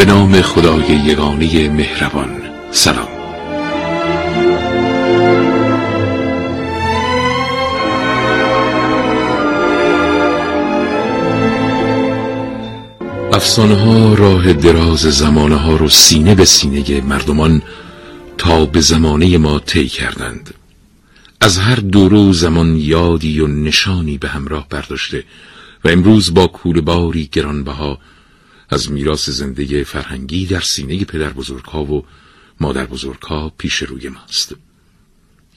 به نام خدای یگانه مهربان. سلام. افسانه ها راه دراز زمانه ها رو سینه به سینه مردمان تا به زمانه ما طی کردند. از هر دورو زمان یادی و نشانی به همراه برداشته و امروز با باری گرانبها از میراث زنده فرهنگی در سینه پدر بزرگها و مادر بزرگها پیش روی ماست.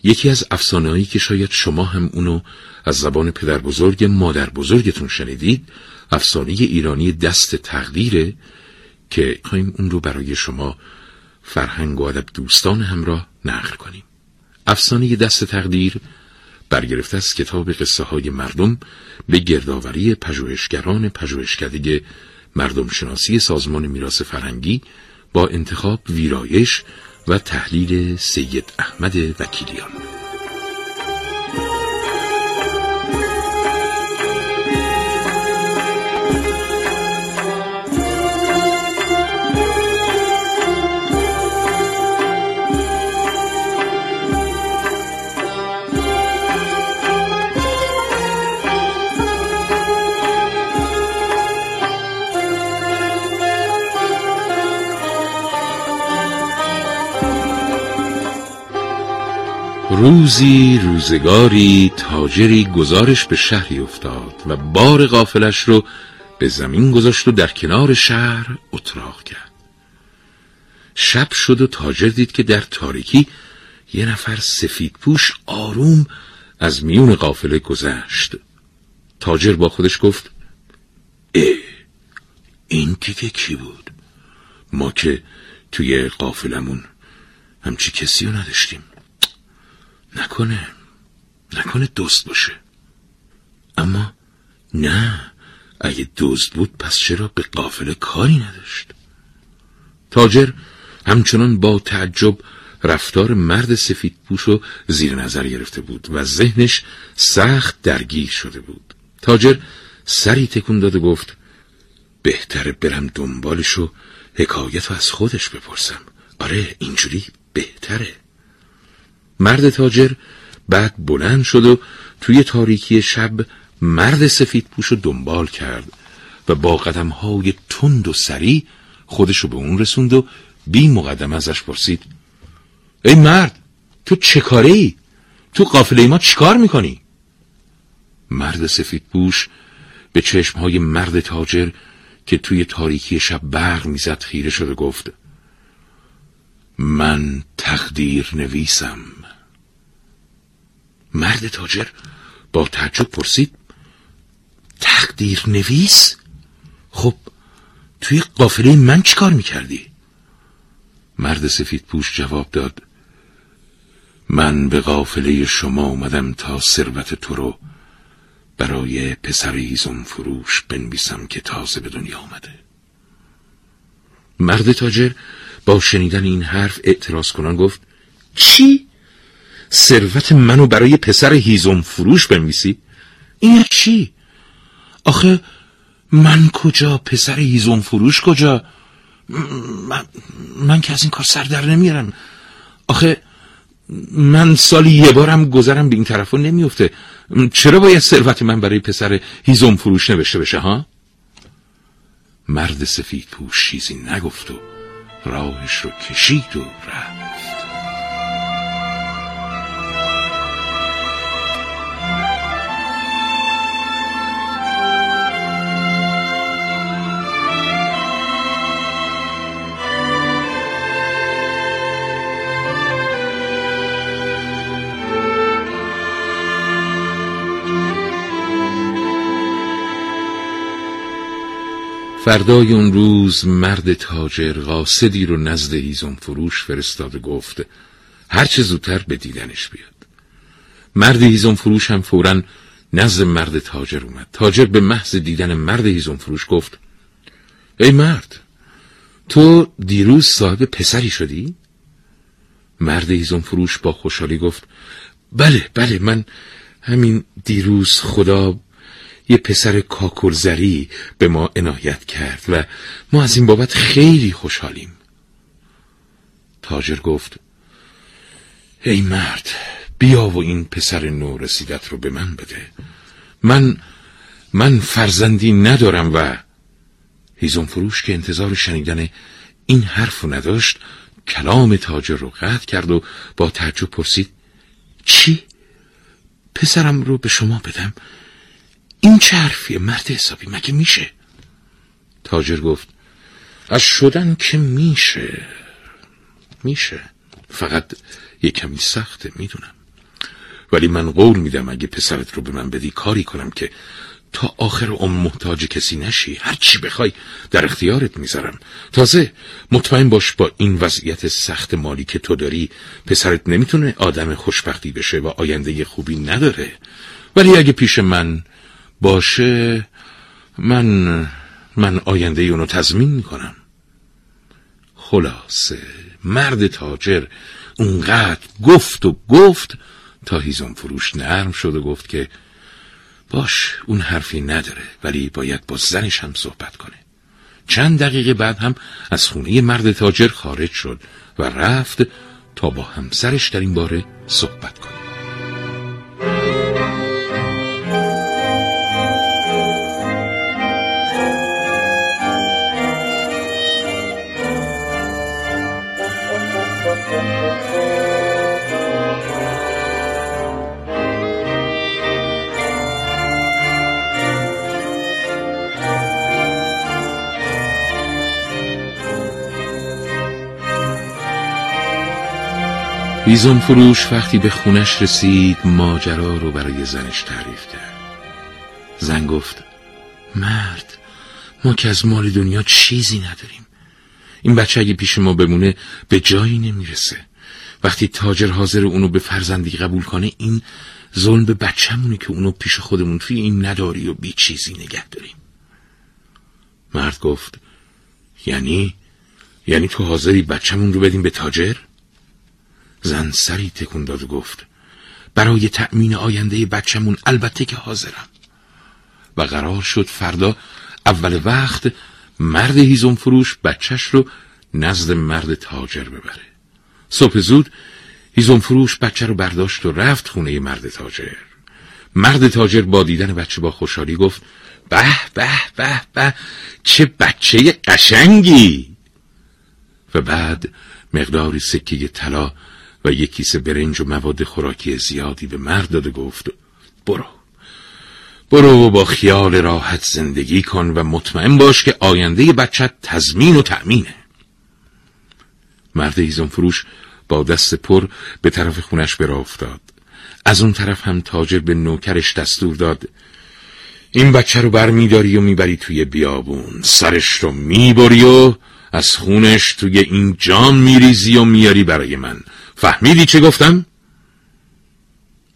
یکی از افسانه‌ای که شاید شما هم اونو از زبان پدر بزرگ مادر بزرگتون شنیدید افسانه ایرانی دست تقدیره که خواهیم اون رو برای شما فرهنگ و ادب دوستان همراه نقل کنیم. افسانه دست تقدیر برگرفته از کتاب قصه های مردم به گردآوری پژوهشگران پژوهشکده مردم شناسی سازمان میراث فرهنگی با انتخاب ویرایش و تحلیل سید احمد وکیلیان. روزی روزگاری تاجری گزارش به شهری افتاد و بار قافلش رو به زمین گذاشت و در کنار شهر اتراق کرد. شب شد و تاجر دید که در تاریکی یه نفر سفید پوش آروم از میون قافله گذشت. تاجر با خودش گفت اه این دیگه کی بود؟ ما که توی قافلمون همچی کسی رو نداشتیم. نکنه. نکنه دوست باشه. اما نه. اگه دزد بود پس چرا به قافله کاری نداشت؟ تاجر همچنان با تعجب رفتار مرد سفید پوش زیر نظر گرفته بود و ذهنش سخت درگیر شده بود. تاجر سری تکون داد و گفت بهتره برم دنبالش و حکایت از خودش بپرسم. آره اینجوری بهتره. مرد تاجر بعد بلند شد و توی تاریکی شب مرد سفید پوش رو دنبال کرد و با قدم های تند و سری خودشو به اون رسوند و بی مقدم ازش پرسید ای مرد تو چه کاره ای؟ تو قافله ما چیکار می‌کنی؟ مرد سفید پوش به چشم های مرد تاجر که توی تاریکی شب برق می‌زد خیره شد و گفت من تقدیر نویسم مرد تاجر با تعجب پرسید تقدیر نویس؟ خب توی قافله من چیکار می‌کردی؟ مرد سفید پوش جواب داد من به قافله شما اومدم تا ثروت تو رو برای پسر ایزم فروش بنویسم که تازه به دنیا آمده مرد تاجر با شنیدن این حرف اعتراض کنان گفت چی؟ ثروت منو برای پسر هیزم فروش بنویسی؟ این چی؟ آخه من کجا پسر هیزم فروش کجا من, من که از این کار سر در نمیارم آخه من سالی یه بارم گذرم به این طرفو نمیفته چرا باید ثروت من برای پسر هیزم فروش نوشته بشه ها؟ مرد سفید پوش چیزی نگفت و راهش رو کشید و رفت فردای اون روز مرد تاجر قاصدی رو نزد هیزم فروش فرستاد و گفت هرچه زودتر به دیدنش بیاد مرد هیزم فروش هم فورا نزد مرد تاجر اومد تاجر به محض دیدن مرد هیزم فروش گفت ای مرد تو دیروز صاحب پسری شدی؟ مرد هیزم فروش با خوشحالی گفت بله بله من همین دیروز خدا یه پسر کاکلزری به ما عنایت کرد و ما از این بابت خیلی خوشحالیم تاجر گفت ای مرد بیا و این پسر نو رسیدت رو به من بده من من فرزندی ندارم و هیزم فروش که انتظار شنیدن این حرف نداشت کلام تاجر رو قطع کرد و با تعجب پرسید چی؟ پسرم رو به شما بدم؟ این چه حرفیه؟ مرد حسابی مگه میشه؟ تاجر گفت از شدن که میشه. میشه. فقط یه کمی سخته می‌دونم. ولی من قول میدم اگه پسرت رو به من بدی کاری کنم که تا آخر عمر محتاج کسی نشی. هر چی بخوای در اختیارت می‌ذارم. تازه مطمئن باش با این وضعیت سخت مالی که تو داری پسرت نمی‌تونه آدم خوشبختی بشه و آینده خوبی نداره. ولی اگه پیش من باشه من من آینده اونو تضمین می‌کنم. خلاصه مرد تاجر اونقدر گفت و گفت تا هیزم فروش نرم شد و گفت که باش اون حرفی نداره ولی باید با زنش هم صحبت کنه. چند دقیقه بعد هم از خونه مرد تاجر خارج شد و رفت تا با همسرش در این باره صحبت کنه. هیزم فروش وقتی به خونش رسید ماجرا رو برای زنش تعریف کرد. زن گفت مرد ما که از مال دنیا چیزی نداریم. این بچه اگه پیش ما بمونه به جایی نمی‌رسه. وقتی تاجر حاضر اونو به فرزندی قبول کنه این ظلم به بچهمونه که اونو پیش خودمون توی این نداری و بی چیزی نگه داریم. مرد گفت یعنی؟ یعنی تو حاضری بچهمون رو بدیم به تاجر؟ زن سری تکون داد و گفت برای تأمین آینده بچمون البته که حاضرم. و قرار شد فردا اول وقت مرد هیزم فروش بچهش رو نزد مرد تاجر ببره. صبح زود هیزم فروش بچه رو برداشت و رفت خونه مرد تاجر. مرد تاجر با دیدن بچه با خوشحالی گفت به به به به چه بچه قشنگی! و بعد مقداری سکه طلا و یک کیسه برنج و مواد خوراکی زیادی به مرد داد و گفت برو. برو و با خیال راحت زندگی کن و مطمئن باش که آینده بچت تضمین و تأمینه. مرد هیزم فروش با دست پر به طرف خونش برا افتاد از اون طرف هم تاجر به نوکرش دستور داد این بچه رو بر میداری و می‌بری توی بیابون. سرش رو می‌بری و از خونش توی این جام میریزی و میاری برای من. فهمیدی چه گفتم؟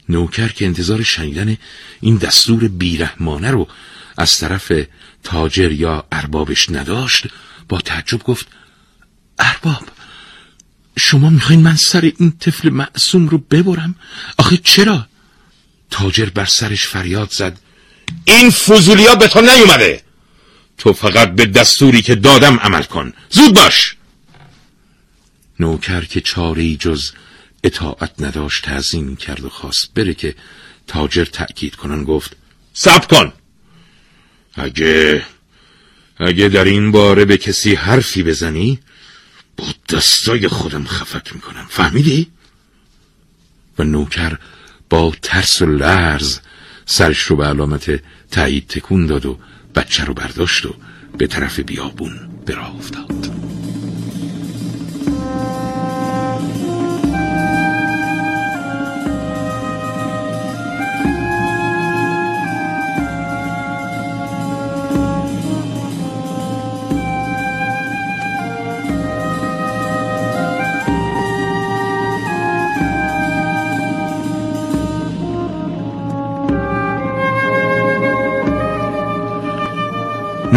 نوکر که انتظار شنیدن این دستور بیرحمانه رو از طرف تاجر یا اربابش نداشت با تعجب گفت ارباب شما می‌خواین من سر این طفل معصوم رو ببرم؟ آخه چرا؟ تاجر بر سرش فریاد زد این فضولیا به تو نیومده تو فقط به دستوری که دادم عمل کن زود باش نوکر که چاره جز اطاعت نداشت تعظیم کرد و خواست بره که تاجر تأکید کنن گفت سب کن! اگه اگه در این باره به کسی حرفی بزنی با دستای خودم خفک می‌کنم. فهمیدی؟ و نوکر با ترس و لرز سرش رو به علامت تایید تکون داد و بچه رو برداشت و به طرف بیابون براه افتاد.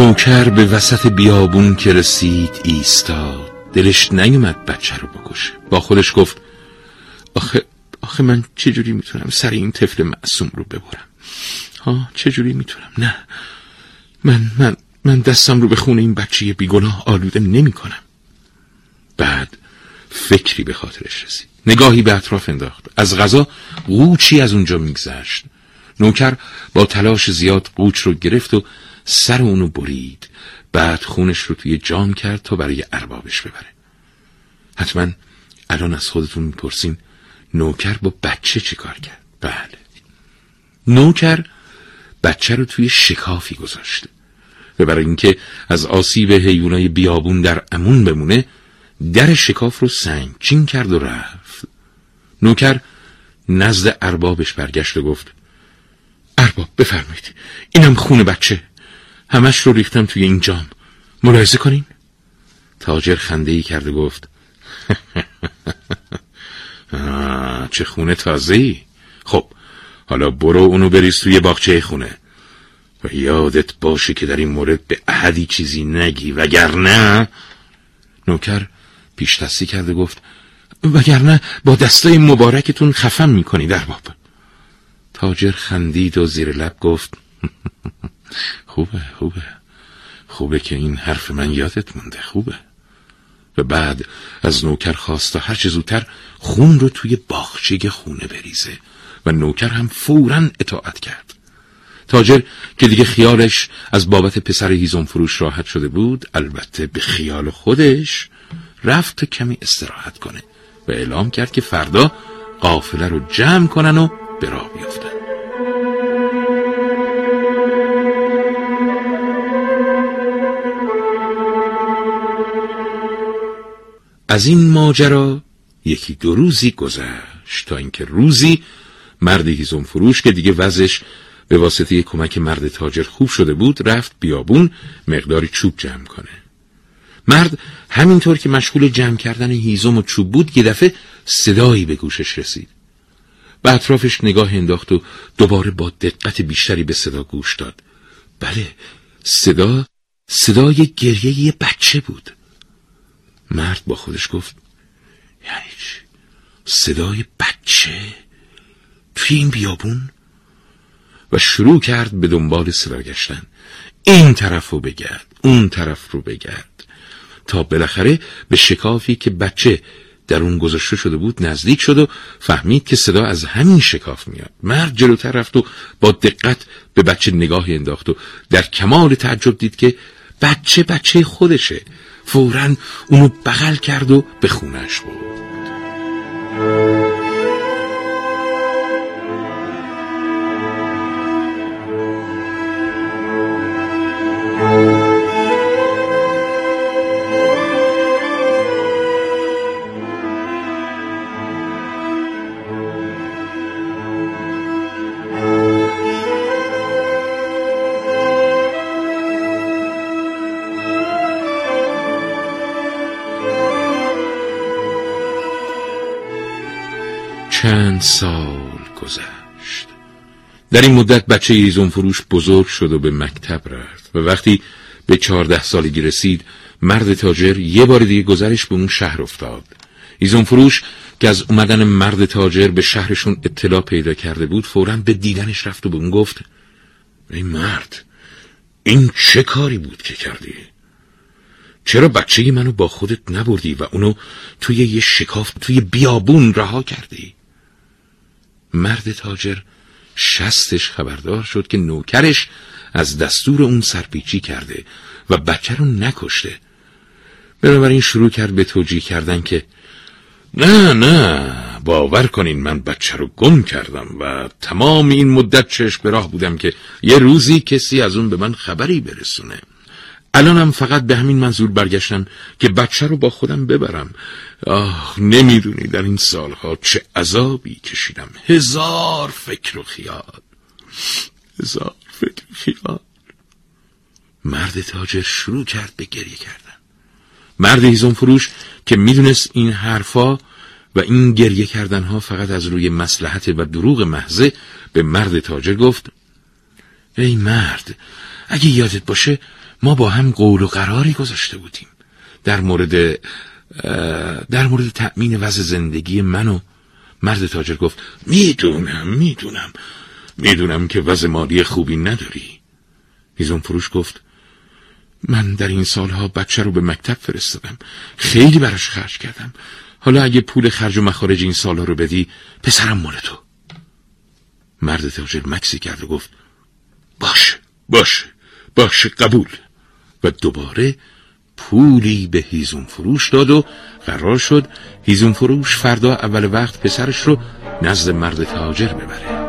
نوکر به وسط بیابون که رسید ایستاد. دلش نیومد بچه رو بکشه. با خودش گفت آخه آخه من چجوری می‌تونم سر این طفل معصوم رو ببرم؟ ها چجوری می‌تونم؟ نه. من من من دستم رو به خون این بچه بیگناه آلوده نمی کنم بعد فکری به خاطرش رسید. نگاهی به اطراف انداخت. از غذا قوچی از اونجا میگذشت. نوکر با تلاش زیاد قوچ رو گرفت و سر اونو برید بعد خونش رو توی جام کرد تا برای اربابش ببره. حتما الان از خودتون می‌پرسین نوکر با بچه چی کار کرد؟ بله. نوکر بچه رو توی شکافی گذاشته و برای اینکه از آسیب حیونای بیابون در امون بمونه در شکاف رو چین کرد و رفت. نوکر نزد اربابش برگشت و گفت ارباب بفرمایید اینم خون بچه. همش رو ریختم توی این جام. ملاحظه کنین. تاجر خنده ای کرد و گفت چه خونه تازه ای خب حالا برو اونو بریز توی باغچه خونه. و یادت باشه که در این مورد به احدی چیزی نگی وگرنه نوکر پیش دستی کرد و گفت وگرنه با دستای مبارکتون خفم می‌کنی در باب تاجر خندید و زیر لب گفت خوبه خوبه. خوبه که این حرف من یادت مونده خوبه. و بعد از نوکر خواست تا هرچه زودتر خون رو توی باغچه خونه بریزه و نوکر هم فورا اطاعت کرد. تاجر که دیگه خیالش از بابت پسر هیزم فروش راحت شده بود البته به خیال خودش رفت کمی استراحت کنه و اعلام کرد که فردا قافله رو جمع کنن و به راه بیفتن. از این ماجرا یکی دو روزی گذشت تا اینکه روزی مرد هیزم فروش که دیگه وزش به واسطه کمک مرد تاجر خوب شده بود رفت بیابون مقداری چوب جمع کنه. مرد همینطور که مشغول جمع کردن هیزم و چوب بود یه دفعه صدایی به گوشش رسید. به اطرافش نگاه انداخت و دوباره با دقت بیشتری به صدا گوش داد. بله صدا صدای گریه یه بچه بود. مرد با خودش گفت یعنی چی؟ صدای بچه توی این بیابون؟ و شروع کرد به دنبال صدا گشتن این طرف رو بگرد اون طرف رو بگرد. تا بالاخره به شکافی که بچه در اون گذاشته شده بود نزدیک شد و فهمید که صدا از همین شکاف میاد. مرد جلوتر رفت و با دقت به بچه نگاه انداخت و در کمال تعجب دید که بچه بچه خودشه. فورا اونو بغل کرد و به خونش بود در این مدت بچه ایزون فروش بزرگ شد و به مکتب رفت و وقتی به چهارده سالگی رسید مرد تاجر یه بار دیگه گذرش به اون شهر افتاد ایزون فروش که از اومدن مرد تاجر به شهرشون اطلاع پیدا کرده بود فورا به دیدنش رفت و به اون گفت ای مرد این چه کاری بود که کردی؟ چرا بچه منو با خودت نبردی و اونو توی یه شکاف توی بیابون رها کردی؟ مرد تاجر شستش خبردار شد که نوکرش از دستور اون سرپیچی کرده و بچه رو نکشته. بنابراین شروع کرد به توجیه کردن که نه نه باور کنین من بچه رو گم کردم و تمام این مدت چش به راه بودم که یه روزی کسی از اون به من خبری برسونه. الانم فقط به همین منظور برگشتم که بچه رو با خودم ببرم. آه نمی‌دونی در این سالها چه عذابی کشیدم. هزار فکر و خیال. هزار فکر و خیال. مرد تاجر شروع کرد به گریه کردن. مرد هیزم فروش که می‌دونست این حرفا و این گریه کردنها فقط از روی مسلحت و دروغ محضه به مرد تاجر گفت ای مرد اگه یادت باشه ما با هم قول و قراری گذاشته بودیم. در مورد در مورد تأمین وضع زندگی من و مرد تاجر گفت می‌دونم می‌دونم. می‌دونم که وضع مالی خوبی نداری. هیزم فروش گفت من در این سالها بچه رو به مکتب فرستادم. خیلی براش خرج کردم. حالا اگه پول خرج و مخارج این سالها رو بدی پسرم مال تو. مرد تاجر مکسی کرد و گفت باشه باشه باشه قبول. و دوباره پولی به هیزون فروش داد و قرار شد هیزون فروش فردا اول وقت پسرش رو نزد مرد تاجر ببره.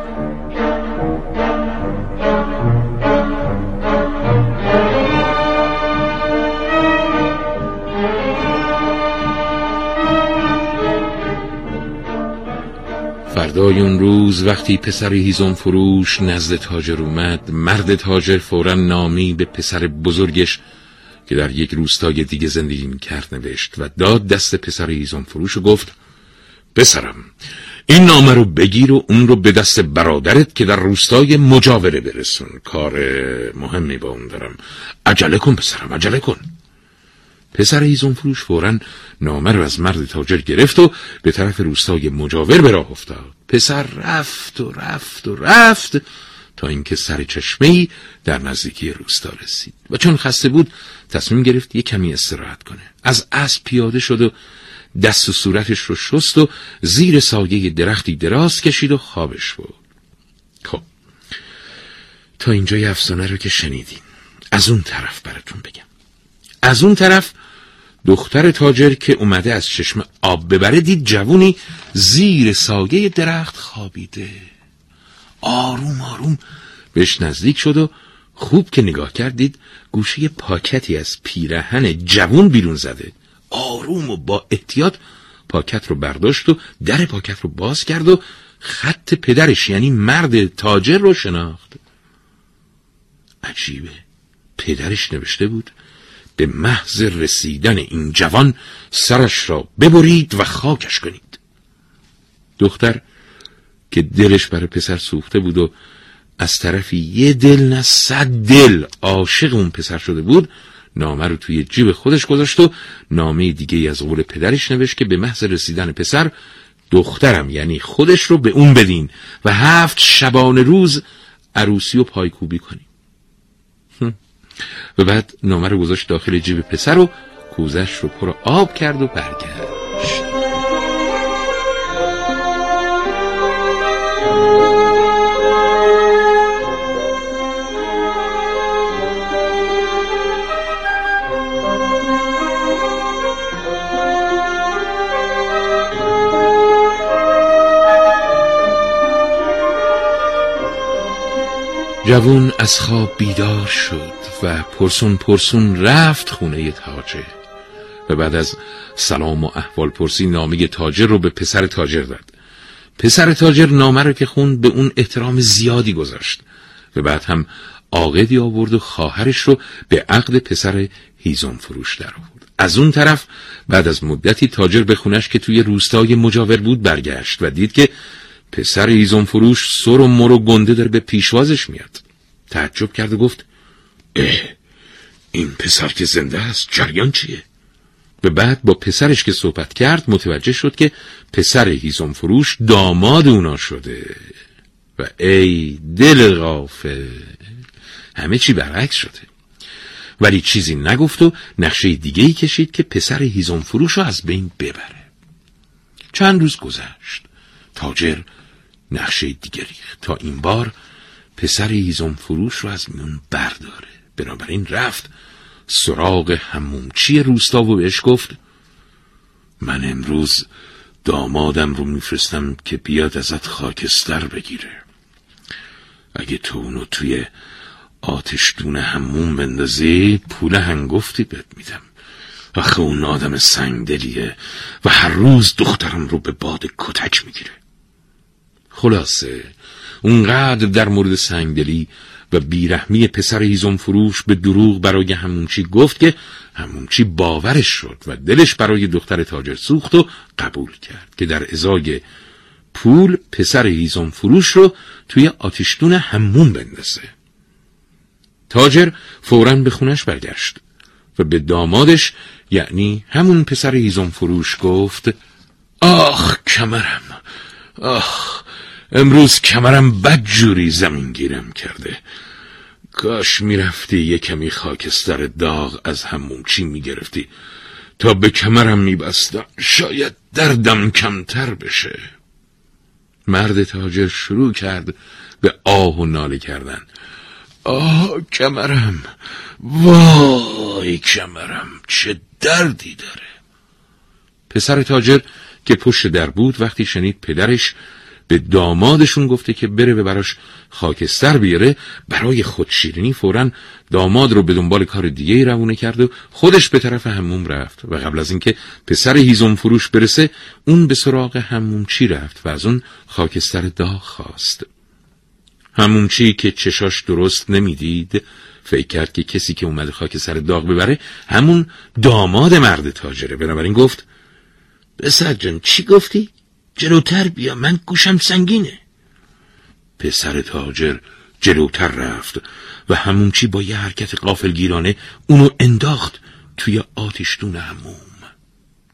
فردای اون روز وقتی پسر هیزم فروش نزد تاجر اومد مرد تاجر فورا نامی به پسر بزرگش که در یک روستای دیگه زندگی می‌کرد نوشت و داد دست پسر هیزم فروش و گفت پسرم این نامه رو بگیر و اون رو به دست برادرت که در روستای مجاوره برسون. کار مهمی با اون دارم. عجله کن پسرم عجله کن. پسر ایزون فروش فورا نامه رو از مرد تاجر گرفت و به طرف روستای مجاور به راه افتاد. پسر رفت و رفت و رفت تا اینکه سر چشمه در نزدیکی روستا رسید و چون خسته بود تصمیم گرفت یه کمی استراحت کنه. از اسب پیاده شد و دست و صورتش رو شست و زیر سایه درختی دراز کشید و خوابش بود خب تا اینجای افسانه رو که شنیدین از اون طرف براتون بگم. از اون طرف دختر تاجر که اومده از چشم آب ببره دید جوونی زیر سایه درخت خوابیده. آروم آروم. بهش نزدیک شد و خوب که نگاه کردید گوشه پاکتی از پیرهن جوون بیرون زده. آروم و با احتیاط پاکت رو برداشت و در پاکت رو باز کرد و خط پدرش یعنی مرد تاجر رو شناخت. عجیبه. پدرش نوشته بود به محض رسیدن این جوان سرش را ببرید و خاکش کنید. دختر که دلش برای پسر سوخته بود و از طرفی یه دل نه صد دل عاشق اون پسر شده بود نامه رو توی جیب خودش گذاشت و نامه دیگه از قول پدرش نوشت که به محض رسیدن پسر دخترم یعنی خودش رو به اون بدین و هفت شبانه روز عروسی و پایکوبی کنیم. و بعد نامه رو گذاشت داخل جیب پسر و کوزش رو پر آب کرد و برگشت جوون از خواب بیدار شد و پرسون پرسون رفت خونه تاجر و بعد از سلام و احوال پرسی نامه تاجر رو به پسر تاجر داد. پسر تاجر نامه رو که خوند به اون احترام زیادی گذاشت و بعد هم عاقدی آورد و خواهرش رو به عقد پسر هیزم فروش در آورد. از اون طرف بعد از مدتی تاجر به خونش که توی روستای مجاور بود برگشت و دید که پسر هیزم فروش سر و مر و گنده داره به پیشوازش میاد. تعجب کرد و گفت اه این پسر که زنده است جریان چیه؟ و بعد با پسرش که صحبت کرد متوجه شد که پسر هیزم فروش داماد اونا شده. و ای دل غافه همه چی برعکس شده. ولی چیزی نگفت و نقشه دیگه ای کشید که پسر هیزم فروش رو از بین ببره. چند روز گذشت. تاجر نقشه دیگه ریخت. تا این بار پسر هیزم فروش رو از میون برداره. بنابراین رفت سراغ همومچی روستا و بهش گفت من امروز دامادم رو میفرستم که بیاد ازت خاکستر بگیره. اگه تو اونو توی آتش دون هموم بندازی پول هنگفتی بهت میدم. آخه اون آدم سنگدلیه و هر روز دخترم رو به باد کتک می‌گیره. خلاصه اونقدر در مورد سنگدلی و بیرحمی پسر هیزم فروش به دروغ برای همونچی گفت که همونچی باورش شد و دلش برای دختر تاجر سوخت و قبول کرد که در ازای پول پسر هیزم فروش رو توی آتیشتون همون بندازه. تاجر فورا به خونش برگشت و به دامادش یعنی همون پسر هیزم فروش گفت آخ کمرم! آخ! امروز کمرم بدجوری زمین گیرم کرده. کاش می‌رفتی یه کمی خاکستر داغ از همون چی می‌گرفتی. تا به کمرم میبستم شاید دردم کمتر بشه. مرد تاجر شروع کرد به آه و ناله کردن. آه کمرم. وای کمرم چه دردی داره. پسر تاجر که پشت در بود وقتی شنید پدرش به دامادشون گفته که بره به براش خاکستر بیاره برای خودشیرینی فورا داماد رو به دنبال کار دیگه روونه کرد و خودش به طرف هموم رفت و قبل از اینکه پسر هیزم فروش برسه اون به سراغ همومچی رفت و از اون خاکستر داغ خواست همومچی که چشاش درست نمی‌دید فکر کرد که کسی که اومده خاک سر داغ ببره همون داماد مرد تاجره بنابراین گفت پسر چی گفتی؟ جلوتر بیا من گوشم سنگینه. پسر تاجر جلوتر رفت و همون چی با یه حرکت قافلگیرانه اونو انداخت توی آتشدون هموم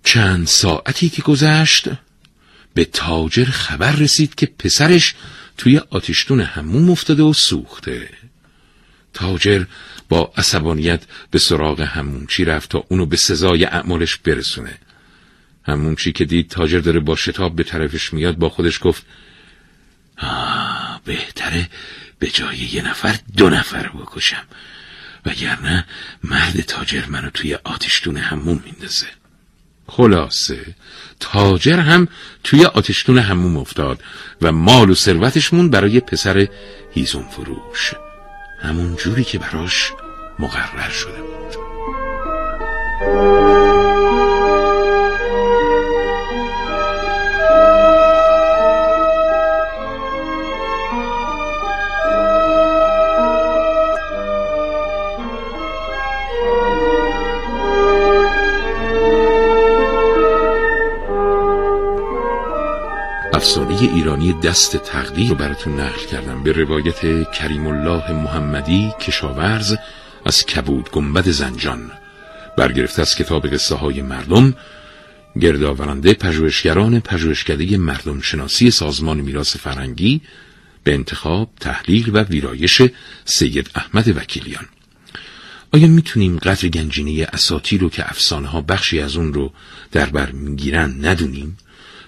چند ساعتی که گذشت به تاجر خبر رسید که پسرش توی آتشدون هموم افتاده و سوخته. تاجر با عصبانیت به سراغ همونچی رفت تا اونو به سزای اعمالش برسونه. همونچی که دید تاجر داره با شتاب به طرفش میاد با خودش گفت آه بهتره به جای یه نفر دو نفر بکشم. وگرنه مرد تاجر منو توی آتشتون همون میندازه. خلاصه تاجر هم توی آتشتون هموم افتاد و مال و ثروتشمون برای پسر هیزون فروش همون جوری که براش مقرر شده بود. افسانه ایرانی دست تقدیر رو براتون نقل کردم. به روایت کریم الله محمدی کشاورز از کبود گنبد زنجان. برگرفته از کتاب قصه های مردم گردآورنده پژوهشگران پژوهشکده مردم شناسی سازمان میراث فرنگی به انتخاب تحلیل و ویرایش سید احمد وکیلیان. آیا می‌تونیم قدر گنجینه اساتی رو که افسانه ها بخشی از اون رو در بر می‌گیرن ندونیم؟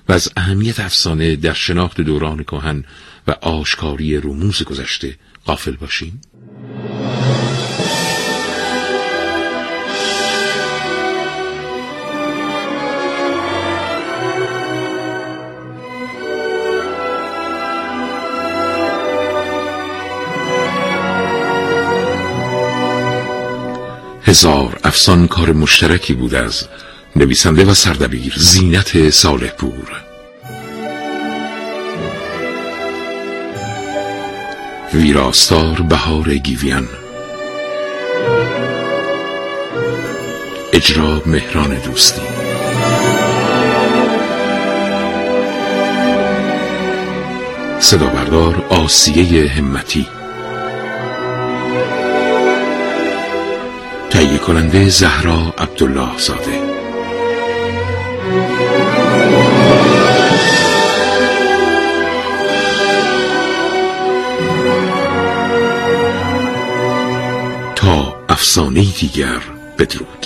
و از اهمیت افسانه در شناخت دوران کهن و آشکاری رموز گذشته قافل باشیم؟ هزار افسان کار مشترکی بود از نویسنده و سردبیر زینت صالح پور ویراستار بهار گیویان. اجرا مهران دوستی. صدا بردار آسیه همتی. تهیه کننده زهرا عبدالله زاده. افسانه دیگر بدرود.